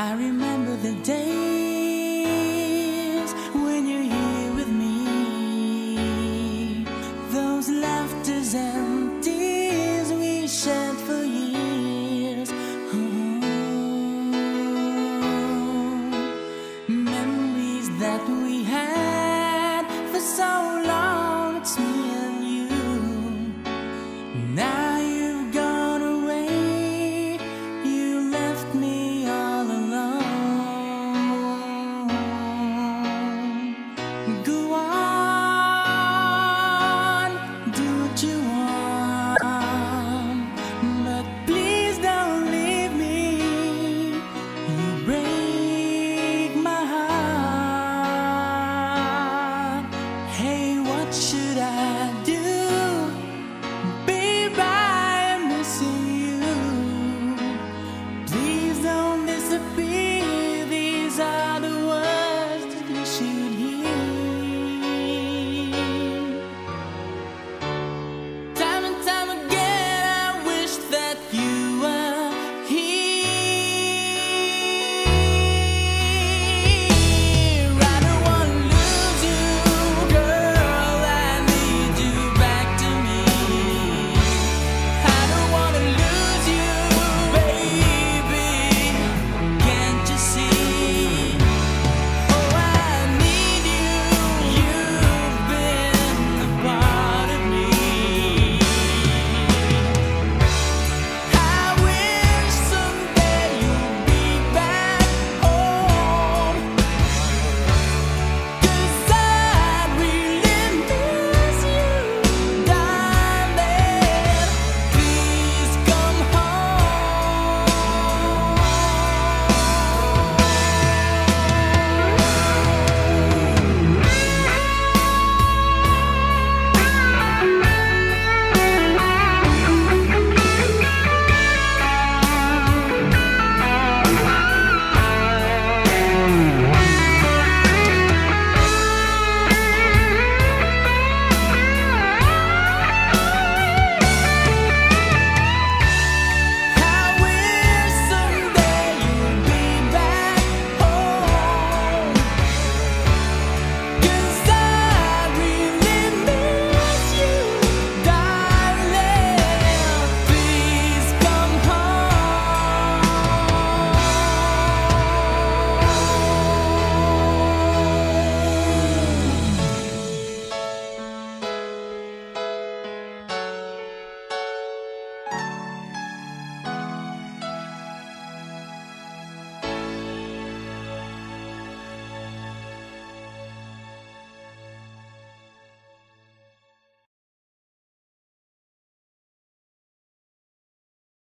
I remember the days when you're here with me. Those laughters and tears we shed for years. Ooh. Memories that we had for so long. It's me. Good.